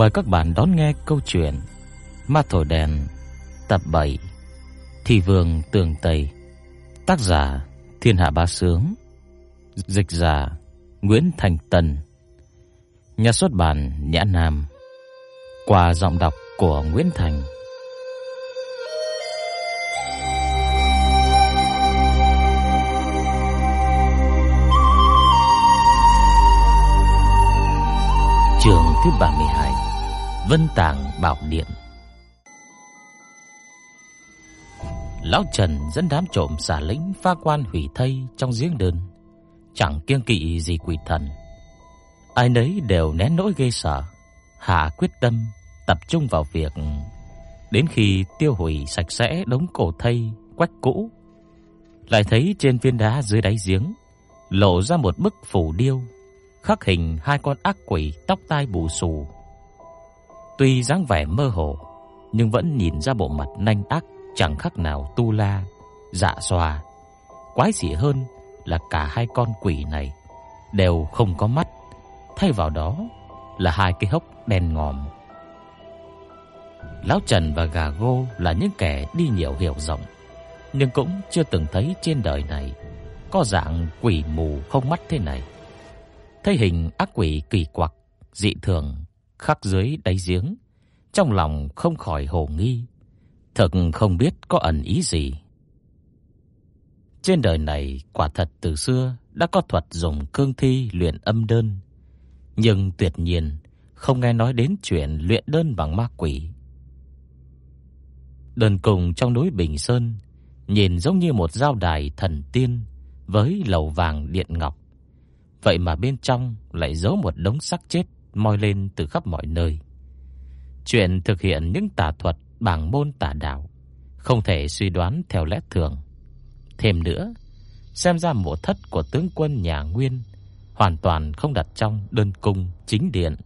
Mời các bạn đón nghe câu chuyện Ma Thổi Đèn, tập 7 Thị Vương Tường Tây. Tác giả, Thiên Hạ Ba Sướng. Dịch giả, Nguyễn Thành Tân. Nhà xuất bản, Nhã Nam. Qua giọng đọc của Nguyễn Thành. Trường thứ 32 Vân Tàng Bảo Điện. Lão Trần dẫn đám trộm xả lính pha quan hủy thây trong giếng đơn. Chẳng kiêng kỵ gì quỷ thần. Ai nấy đều nén nỗi ghê sợ, Hạ quyết tâm tập trung vào việc Đến khi tiêu hủy sạch sẽ đống cổ thây, quách cũ. Lại thấy trên viên đá dưới đáy giếng Lộ ra một bức phủ điêu, khắc hình hai con ác quỷ tóc tai bù xù. Tuy dáng vẻ mơ hồ, nhưng vẫn nhìn ra bộ mặt nanh ác chẳng khác nào tu la, dạ xoa. Quái dị hơn là cả hai con quỷ này đều không có mắt, thay vào đó là hai cái hốc đen ngòm. Lão Trần và Gà Gô là những kẻ đi nhiều hiểu rộng, nhưng cũng chưa từng thấy trên đời này có dạng quỷ mù không mắt thế này. Thấy hình ác quỷ kỳ quặc, dị thường khắc dưới đáy giếng, trong lòng không khỏi hồ nghi, thật không biết có ẩn ý gì. Trên đời này quả thật từ xưa đã có thuật dùng cương thi luyện âm đơn, nhưng tuyệt nhiên không nghe nói đến chuyện luyện đơn bằng ma quỷ. Đơn cùng trong núi Bình Sơn nhìn giống như một giao đài thần tiên với lầu vàng điện ngọc. Vậy mà bên trong lại giấu một đống xác chết moi lên từ khắp mọi nơi. Chuyện thực hiện những tà thuật bằng môn tà đạo không thể suy đoán theo lẽ thường. Thêm nữa, xem ra mộ thất của tướng quân nhà Nguyên hoàn toàn không đặt trong đơn cung chính điện.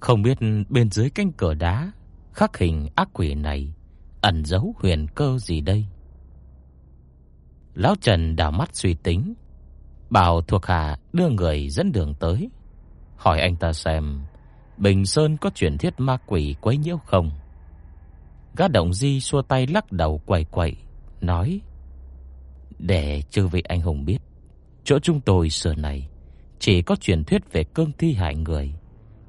Không biết bên dưới cánh cửa đá khắc hình ác quỷ này ẩn giấu huyền cơ gì đây? Lão Trần đảo mắt suy tính, bảo thuộc hạ đưa người dẫn đường tới, hỏi anh ta xem Bình Sơn có truyền thuyết ma quỷ quấy nhiễu không. Gã động di xua tay lắc đầu quẩy quẩy, nói: "Để chư vị anh hùng biết, chỗ chúng tôi xưa này chỉ có truyền thuyết về cương thi hại người,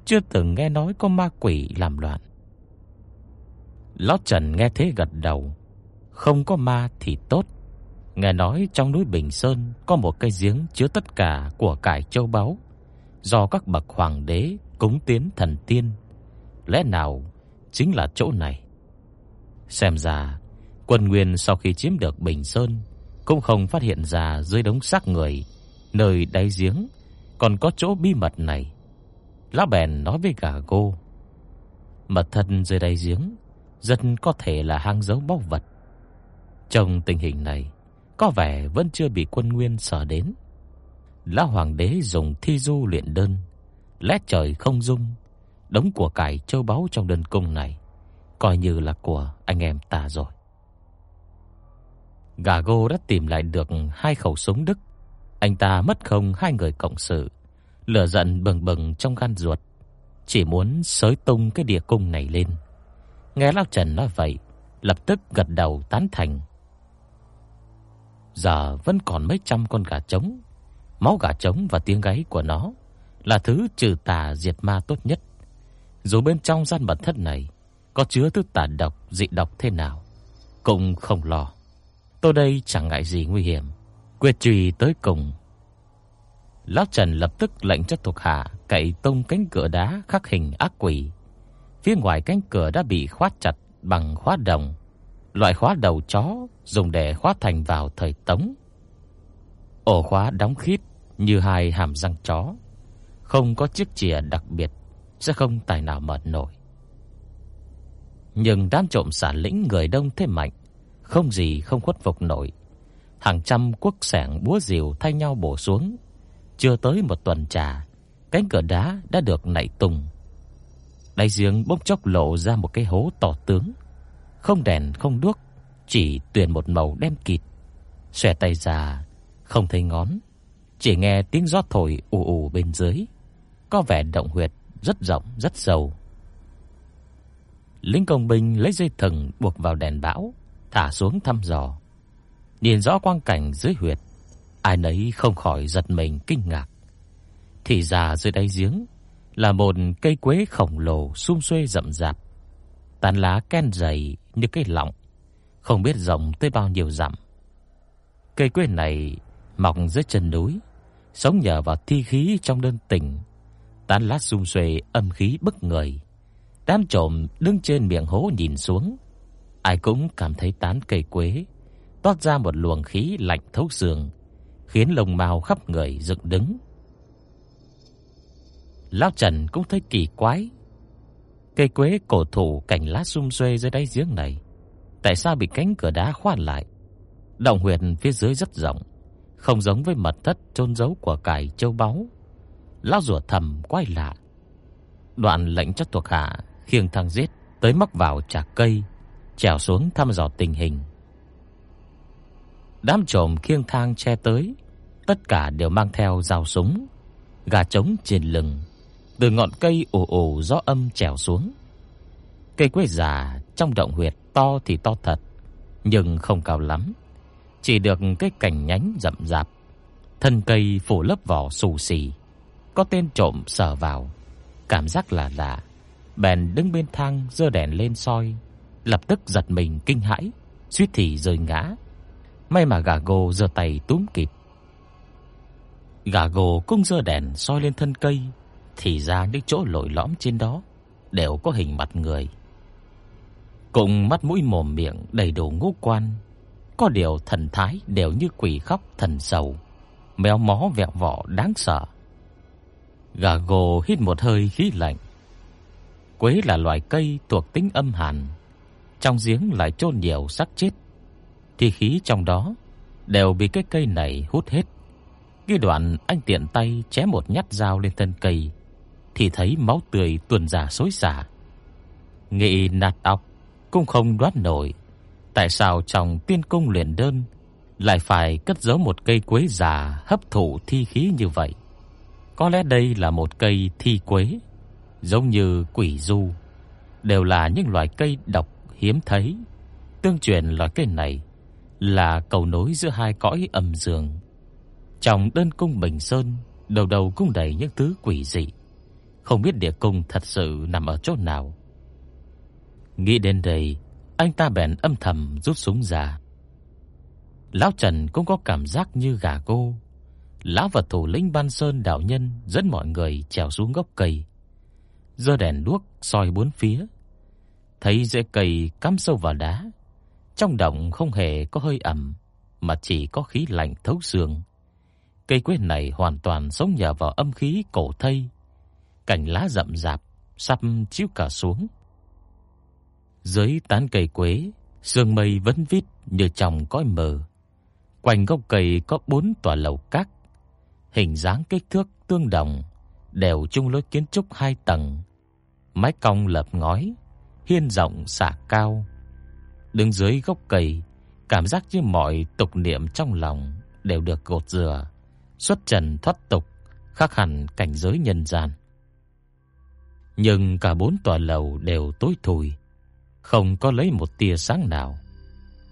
chưa từng nghe nói có ma quỷ làm loạn." Lão Trần nghe thế gật đầu, không có ma thì tốt. Nghe nói trong núi Bình Sơn có một cây giếng chứa tất cả của cải châu báu do các bậc hoàng đế cúng tiến thần tiên. Lẽ nào chính là chỗ này? Xem ra, quân Nguyên sau khi chiếm được Bình Sơn cũng không phát hiện ra dưới đống xác người nơi đáy giếng còn có chỗ bí mật này. Lão bèn nói với gà cô, mật thân dưới đáy giếng rất có thể là hang dấu báu vật. Trong tình hình này, có vẻ vẫn chưa bị quân Nguyên sở đến. Lão hoàng đế dùng thi du luyện đơn, lẽ trời không dung, đống của cải châu báu trong đơn cung này coi như là của anh em ta rồi. Gà gô đã tìm lại được hai khẩu súng Đức. Anh ta mất không hai người cộng sự, lửa giận bừng bừng trong gan ruột, chỉ muốn sới tung cái địa cung này lên. Nghe lão Trần nói vậy, lập tức gật đầu tán thành. Giờ vẫn còn mấy trăm con gà trống, máu gà trống và tiếng gáy của nó là thứ trừ tà diệt ma tốt nhất. Dù bên trong gian mật thất này có chứa thứ tà độc, dị độc thế nào, cũng không lo. Tôi đây chẳng ngại gì nguy hiểm, quyết truy tới cùng. Lão Trần lập tức lệnh cho thuộc hạ cậy tung cánh cửa đá khắc hình ác quỷ. Phía ngoài cánh cửa đã bị khóa chặt bằng khóa đồng, loại khóa đầu chó dùng để khóa thành vào thời Tống. Ổ khóa đóng khít như hai hàm răng chó, không có chiếc chìa đặc biệt sẽ không tài nào mở nổi. Nhưng đám trộm xả lĩnh người đông thế mạnh, không gì không khuất phục nổi. Hàng trăm quốc sẻng búa rìu thay nhau bổ xuống, chưa tới một tuần trà, cánh cửa đá đã được nảy tung. Đáy giếng bỗng chốc lộ ra một cái hố to tướng, không đèn không đuốc, chỉ tuyền một màu đen kịt. Xòe tay ra, không thấy ngón, chỉ nghe tiếng gió thổi ù ù bên dưới, có vẻ động huyệt rất rộng rất sâu, Lính công binh lấy dây thừng buộc vào đèn bão, thả xuống thăm dò. Nhìn rõ quang cảnh dưới huyệt, ai nấy không khỏi giật mình kinh ngạc. Thì ra dưới đáy giếng là một cây quế khổng lồ sum xuê rậm rạp, tán lá ken dày như cây lọng, không biết rộng tới bao nhiêu dặm. Cây quế này mọc dưới chân núi, sống nhờ vào thi khí trong đơn tình, tán lá sum xuê âm khí bức người. Đám trộm đứng trên miệng hố nhìn xuống, ai cũng cảm thấy tán cây quế toát ra một luồng khí lạnh thấu xương, khiến lông mao khắp người dựng đứng. Lão Trần cũng thấy kỳ quái. Cây quế cổ thụ cành lá sum xuê dưới đáy giếng này, tại sao bị cánh cửa đá khoan lại? Động huyệt phía dưới rất rộng, không giống với mật thất chôn giấu của cải châu báu. Lão rủa thầm quay lạ. Đoạn lệnh cho thuộc hạ khiêng thang giết tới mắc vào trà cây, trèo xuống thăm dò tình hình. Đám trộm khiêng thang che tới, tất cả đều mang theo dao súng, gà trống trên lưng, từ ngọn cây ồ ồ gió âm trèo xuống. Cây quế già trong động huyệt to thì to thật, nhưng không cao lắm, chỉ được cái cành nhánh rậm rạp, thân cây phủ lớp vỏ xù xì. Có tên trộm sờ vào, cảm giác là lạ, bèn đứng bên thang giơ đèn lên soi, lập tức giật mình kinh hãi, suýt thì rơi ngã. May mà gà gô giơ tay túm kịp. Gà gô cũng giơ đèn soi lên thân cây, thì ra những chỗ lồi lõm trên đó đều có hình mặt người. Cùng mắt mũi mồm miệng đầy đủ ngũ quan, có điều thần thái đều như quỷ khóc thần sầu, méo mó vẹo vọ đáng sợ. Gà hít một hơi khí lạnh. Quế là loài cây thuộc tính âm hàn, trong giếng lại chôn nhiều xác chết. Thì khí trong đó đều bị cái cây này hút hết. khi đoạn anh tiện tay chém một nhát dao lên thân cây, thì thấy máu tươi tuôn ra xối xả. Nghị nạt óc cũng không đoán nổi tại sao trong tiên cung luyện đơn lại phải cất giấu một cây quế già hấp thụ thi khí như vậy. Có lẽ đây là một cây thi quế, giống như quỷ du, đều là những loài cây độc hiếm thấy. Tương truyền loài cây này là cầu nối giữa hai cõi âm dương. Trong đơn cung Bình Sơn, đầu đầu cũng đầy những thứ quỷ dị, không biết địa cung thật sự nằm ở chỗ nào. Nghĩ đến đây, anh ta bèn âm thầm rút súng ra. Lão Trần cũng có cảm giác như gà cô. Lão và thủ lĩnh Ban Sơn đạo nhân dẫn mọi người trèo xuống gốc cây, giơ đèn đuốc soi bốn phía. Thấy rễ cây cắm sâu vào đá, trong động không hề có hơi ẩm, mà chỉ có khí lạnh thấu xương. Cây quế này hoàn toàn sống nhờ vào âm khí cổ thây, cành lá rậm rạp sắp chiếu cả xuống. Dưới tán cây quế, sương mây vẫn vít như trong cõi mờ. Quanh gốc cây có bốn tòa lầu các, hình dáng kích thước tương đồng, đều chung lối kiến trúc hai tầng, mái cong lợp ngói, hiên rộng xả cao. Đứng dưới gốc cây, cảm giác như mọi tục niệm trong lòng đều được gột rửa, xuất trần thoát tục, khác hẳn cảnh giới nhân gian. Nhưng cả bốn tòa lầu đều tối thui, không có lấy một tia sáng nào.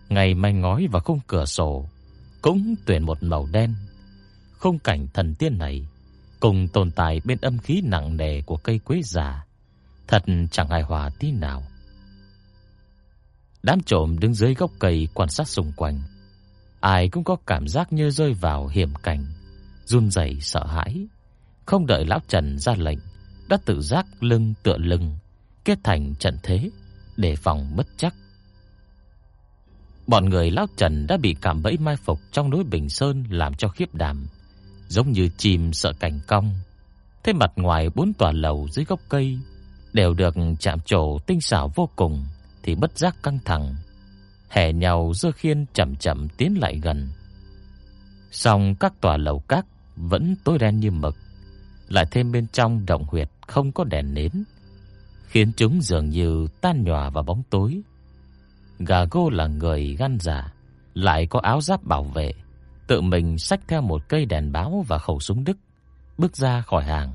Ngày mai ngói và khung cửa sổ cũng tuyển một màu đen. Khung cảnh thần tiên này cùng tồn tại bên âm khí nặng nề của cây quế già, thật chẳng hài hòa tí nào. Đám trộm đứng dưới gốc cây quan sát xung quanh, ai cũng có cảm giác như rơi vào hiểm cảnh, run rẩy sợ hãi. Không đợi lão Trần ra lệnh, đã tự giác lưng tựa lưng, kết thành trận thế để phòng bất chắc. Bọn người lão Trần đã bị cảm bẫy mai phục trong núi Bình Sơn làm cho khiếp đảm, giống như chim sợ cảnh cong. Thế mặt ngoài bốn tòa lầu dưới gốc cây đều được chạm trổ tinh xảo vô cùng thì bất giác căng thẳng, hè nhau giơ khiên chậm chậm tiến lại gần. Song các tòa lầu các vẫn tối đen như mực, lại thêm bên trong động huyệt không có đèn nến, khiến chúng dường như tan nhòa vào bóng tối. Gà gô là người gan dạ, lại có áo giáp bảo vệ, tự mình xách theo một cây đèn báo và khẩu súng Đức, bước ra khỏi hàng,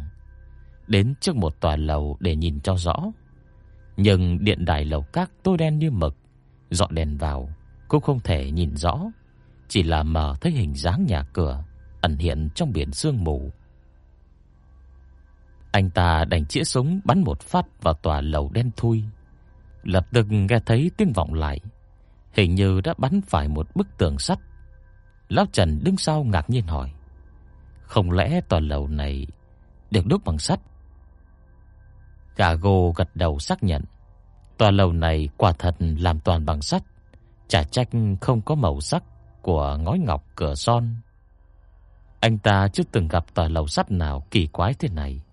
đến trước một tòa lầu để nhìn cho rõ. Nhưng điện đài lầu các tối đen như mực, dọn đèn vào cũng không thể nhìn rõ, chỉ là mờ thấy hình dáng nhà cửa ẩn hiện trong biển sương mù. Anh ta đành chĩa súng bắn một phát vào tòa lầu đen thui. Lập tức nghe thấy tiếng vọng lại, hình như đã bắn phải một bức tường sắt. Lão Trần đứng sau ngạc nhiên hỏi: "Không lẽ tòa lầu này được đúc bằng sắt?" Cả gô gật đầu xác nhận. Tòa lầu này quả thật làm toàn bằng sắt, chả trách không có màu sắc của ngói ngọc cửa son. Anh ta chưa từng gặp tòa lầu sắt nào kỳ quái thế này.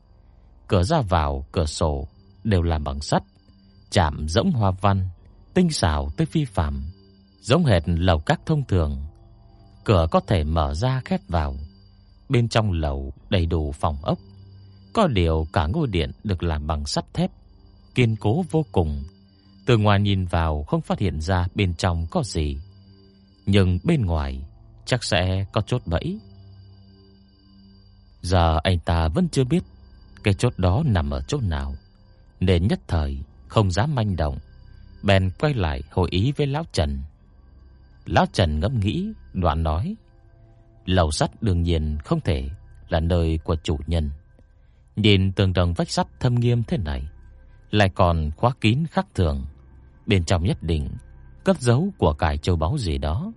Cửa ra vào, cửa sổ đều làm bằng sắt, chạm rỗng hoa văn, tinh xảo tới phi phàm, giống hệt lầu các thông thường. Cửa có thể mở ra khép vào. Bên trong lầu đầy đủ phòng ốc. Có điều cả ngôi điện được làm bằng sắt thép, kiên cố vô cùng. Từ ngoài nhìn vào không phát hiện ra bên trong có gì, nhưng bên ngoài chắc sẽ có chốt bẫy. Giờ anh ta vẫn chưa biết cái chốt đó nằm ở chỗ nào, nên nhất thời không dám manh động, bèn quay lại hội ý với lão Trần. Lão Trần ngẫm nghĩ, đoạn nói: "Lầu sắt đương nhiên không thể là nơi của chủ nhân. Nhìn tường đồng vách sắt thâm nghiêm thế này, lại còn khóa kín khác thường, bên trong nhất định cất giấu của cải châu báu gì đó."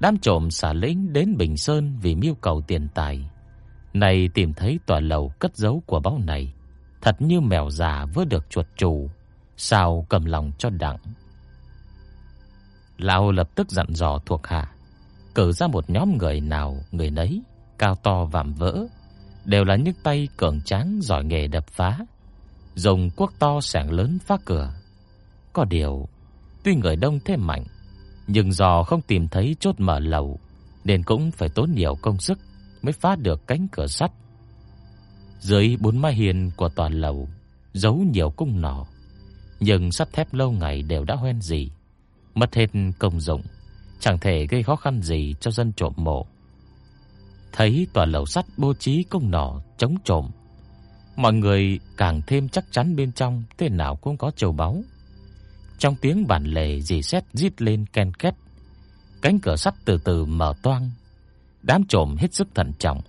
Đám trộm xả lính đến Bình Sơn vì mưu cầu tiền tài, này tìm thấy tòa lầu cất giấu của báu này, thật như mèo già vừa được chuột chủ, sao cầm lòng cho đặng. Lão lập tức dặn dò thuộc hạ, cử ra một nhóm người nào người nấy, cao to vạm vỡ, đều là những tay cường tráng giỏi nghề đập phá, dùng cuốc to sảng lớn phá cửa. Có điều, tuy người đông thế mạnh, nhưng do không tìm thấy chốt mở lầu nên cũng phải tốn nhiều công sức mới phá được cánh cửa sắt. Dưới bốn mái hiên của tòa lầu giấu nhiều cung nỏ, nhưng sắt thép lâu ngày đều đã hoen gì, mất hết công dụng, chẳng thể gây khó khăn gì cho dân trộm mộ. Thấy tòa lầu sắt bố trí cung nỏ chống trộm, mọi người càng thêm chắc chắn bên trong thế nào cũng có châu báu. Trong tiếng bản lề rì sét rít lên ken két, cánh cửa sắt từ từ mở toang Đám trộm hết sức thận trọng.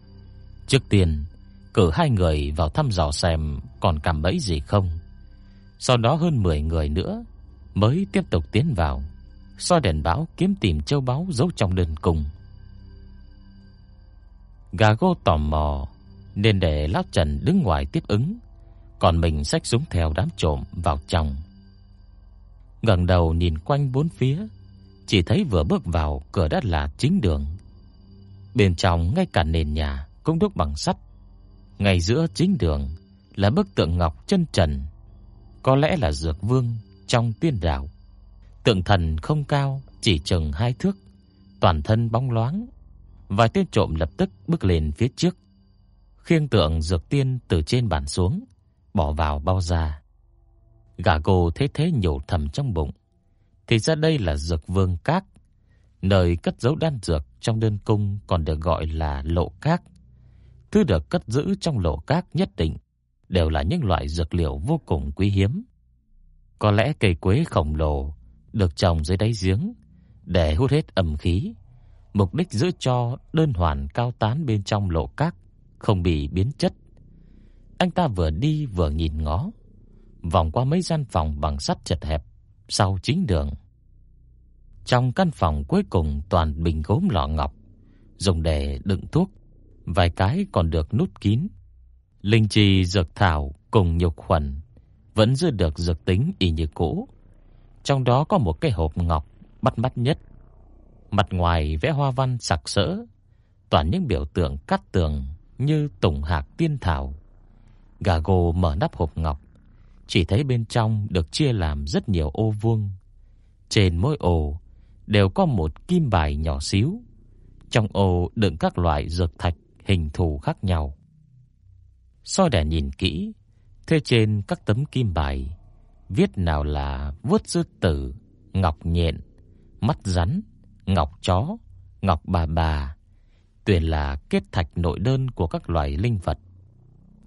Trước tiên, cử hai người vào thăm dò xem còn cạm bẫy gì không. Sau đó hơn 10 người nữa mới tiếp tục tiến vào, soi đèn báo kiếm tìm châu báu giấu trong đơn cung. Gà gô tò mò nên để lão Trần đứng ngoài tiếp ứng, còn mình xách súng theo đám trộm vào trong. Ngẩng đầu nhìn quanh bốn phía, chỉ thấy vừa bước vào cửa đã là chính đường. Bên trong ngay cả nền nhà cũng đúc bằng sắt. Ngay giữa chính đường là bức tượng ngọc chân trần, có lẽ là dược vương trong tiên đạo. Tượng thần không cao, chỉ chừng hai thước, toàn thân bóng loáng. Vài tên trộm lập tức bước lên phía trước, khiêng tượng dược tiên từ trên bàn xuống, bỏ vào bao da. Gà gồ thế thế nhổ thầm trong bụng, thì ra đây là dược vương các, nơi cất giấu đan dược trong đơn cung còn được gọi là lộ các. Thứ được cất giữ trong lộ các nhất định đều là những loại dược liệu vô cùng quý hiếm. Có lẽ cây quế khổng lồ được trồng dưới đáy giếng để hút hết âm khí, mục đích giữ cho đơn hoàn cao tán bên trong lộ các không bị biến chất. Anh ta vừa đi vừa nhìn ngó, vòng qua mấy gian phòng bằng sắt chật hẹp sau chính đường trong căn phòng cuối cùng toàn bình gốm lọ ngọc, dùng để đựng thuốc, vài cái còn được nút kín. Linh chi dược thảo cùng nhục khuẩn vẫn giữ được dược tính y như cũ. Trong đó có một cái hộp ngọc bắt mắt nhất. Mặt ngoài vẽ hoa văn sặc sỡ, toàn những biểu tượng cắt tường như tùng hạc tiên thảo. Gà gồ mở nắp hộp ngọc, chỉ thấy bên trong được chia làm rất nhiều ô vuông. Trên mỗi ô đều có một kim bài nhỏ xíu. Trong ô đựng các loại dược thạch hình thù khác nhau. Soi đèn nhìn kỹ, thế trên các tấm kim bài viết nào là vuốt sư tử, ngọc nhện, mắt rắn, ngọc chó, ngọc bà bà, tuyển là kết thạch nội đơn của các loài linh vật.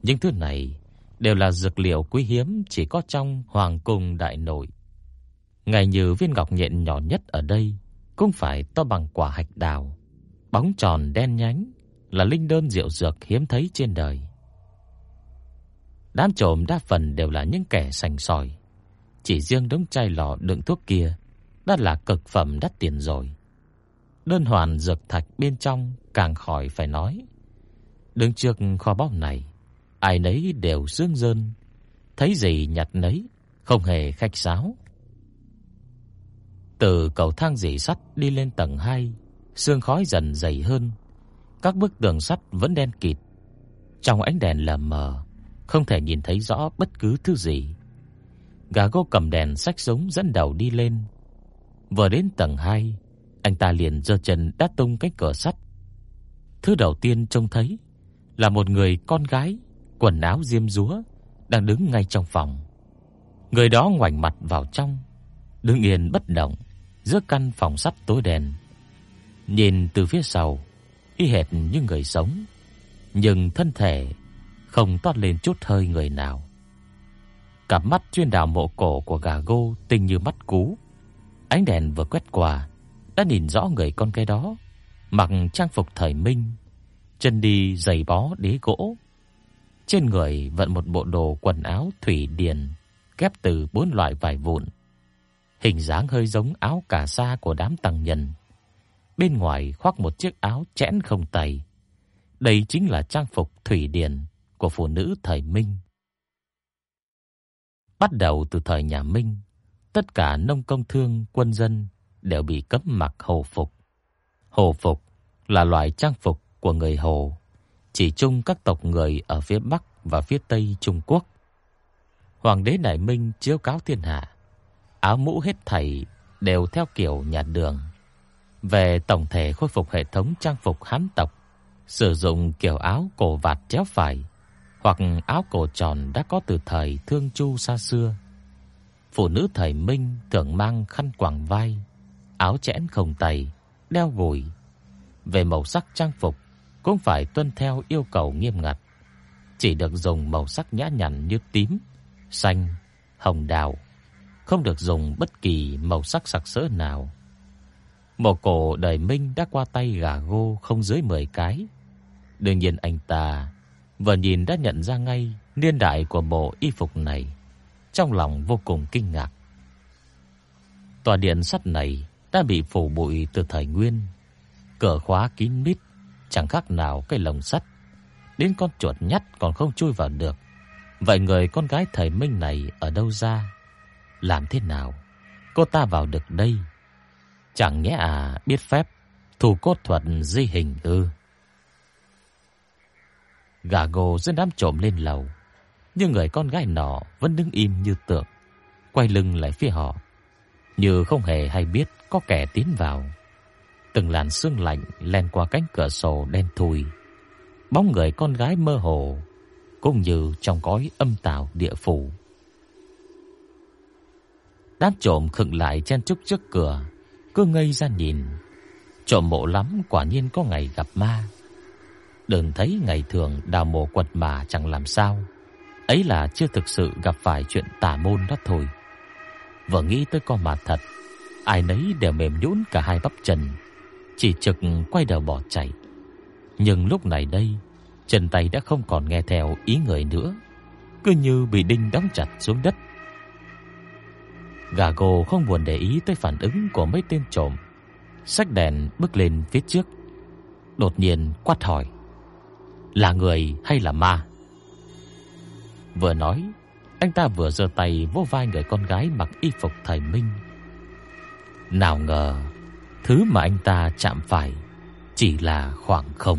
Những thứ này đều là dược liệu quý hiếm chỉ có trong hoàng cung đại nội. Ngay như viên ngọc nhện nhỏ nhất ở đây cũng phải to bằng quả hạch đào, bóng tròn đen nhánh, là linh đơn diệu dược hiếm thấy trên đời. Đám trộm đa phần đều là những kẻ sành sỏi, chỉ riêng đống chai lọ đựng thuốc kia đã là cực phẩm đắt tiền rồi. Đơn hoàn dược thạch bên trong càng khỏi phải nói. Đứng trước kho báu này, ai nấy đều sướng rơn, thấy gì nhặt nấy, không hề khách sáo. Từ cầu thang dì sắt đi lên tầng 2, sương khói dần dày hơn. Các bức tường sắt vẫn đen kịt. Trong ánh đèn lờ mờ, không thể nhìn thấy rõ bất cứ thứ gì. Gà gô cầm đèn xách giống dẫn đầu đi lên. Vừa đến tầng 2, anh ta liền giơ chân đá tung cái cửa sắt. Thứ đầu tiên trông thấy là một người con gái, quần áo diêm dúa, đang đứng ngay trong phòng. Người đó ngoảnh mặt vào trong, đứng yên bất động giữa căn phòng sắt tối đen. Nhìn từ phía sau, y hệt như người sống, nhưng thân thể không toát lên chút hơi người nào. Cặp mắt chuyên đào mộ cổ của gà gô tinh như mắt cú. Ánh đèn vừa quét qua, đã nhìn rõ người con cái đó, mặc trang phục thời Minh, chân đi giày bó đế gỗ. Trên người vận một bộ đồ quần áo thủy điền, ghép từ bốn loại vải vụn. Hình dáng hơi giống áo cà sa của đám tăng nhân. Bên ngoài khoác một chiếc áo chẽn không tay. Đây chính là trang phục thủy điền của phụ nữ thời Minh. Bắt đầu từ thời nhà Minh, tất cả nông công thương, quân dân đều bị cấm mặc hồ phục. Hồ phục là loại trang phục của người Hồ, chỉ chung các tộc người ở phía Bắc và phía Tây Trung Quốc. Hoàng đế Đại Minh chiếu cáo thiên hạ, áo mũ hết thảy đều theo kiểu nhà Đường. Về tổng thể khôi phục hệ thống trang phục Hán tộc, sử dụng kiểu áo cổ vạt chéo phải hoặc áo cổ tròn đã có từ thời Thương Chu xa xưa. Phụ nữ thời Minh thường mang khăn quàng vai, áo chẽn không tay, đeo gùi. Về màu sắc trang phục cũng phải tuân theo yêu cầu nghiêm ngặt, chỉ được dùng màu sắc nhã nhặn như tím, xanh, hồng đào, không được dùng bất kỳ màu sắc sặc sỡ nào. Mộ cổ đời Minh đã qua tay gà gô không dưới 10 cái. Đương nhiên anh ta vừa nhìn đã nhận ra ngay niên đại của bộ y phục này, trong lòng vô cùng kinh ngạc. Tòa điện sắt này đã bị phủ bụi từ thời Nguyên, cửa khóa kín mít, chẳng khác nào cái lồng sắt, đến con chuột nhắt còn không chui vào được. Vậy người con gái thời Minh này ở đâu ra? Làm thế nào cô ta vào được đây? Chẳng nhẽ à biết phép thủ cốt thuật di hình ư? Gà gồ dẫn đám trộm lên lầu, nhưng người con gái nọ vẫn đứng im như tượng, quay lưng lại phía họ, như không hề hay biết có kẻ tiến vào. Từng làn sương lạnh len qua cánh cửa sổ đen thui, bóng người con gái mơ hồ, cũng như trong cõi âm tào địa phủ. Đám trộm khựng lại chen chúc trước cửa, cứ ngây ra nhìn. Trộm mộ lắm quả nhiên có ngày gặp ma. Đừng thấy ngày thường đào mộ quật mà chẳng làm sao. Ấy là chưa thực sự gặp phải chuyện tà môn đó thôi. Vừa nghĩ tới con mà thật, ai nấy đều mềm nhũn cả hai bắp chân, chỉ trực quay đầu bỏ chạy. Nhưng lúc này đây, chân tay đã không còn nghe theo ý người nữa, cứ như bị đinh đóng chặt xuống đất. Gà gồ không buồn để ý tới phản ứng của mấy tên trộm, Sách đèn bước lên phía trước, đột nhiên quát hỏi: "Là người hay là ma?" Vừa nói, anh ta vừa giơ tay vỗ vai người con gái mặc y phục thời Minh. Nào ngờ, thứ mà anh ta chạm phải chỉ là khoảng không.